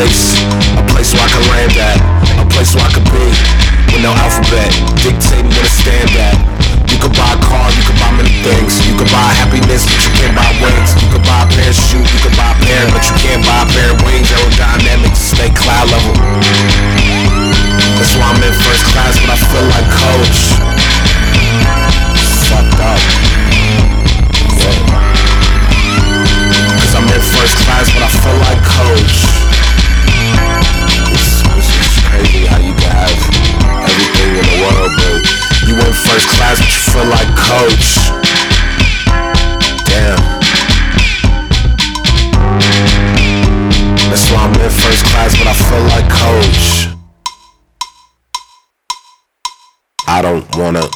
place, a place where I can land at, a place where I can be. With no alphabet, dictating where to stand at. You could buy a car, you could buy many things. You could buy happiness, but you can't buy wings. You could buy a pair of shoes, you could buy a pair, but you can't buy a pair of wings. Aerodynamics, stay cloud level. That's why I'm in first class, but I feel like coach. First class, but I feel like coach. I don't wanna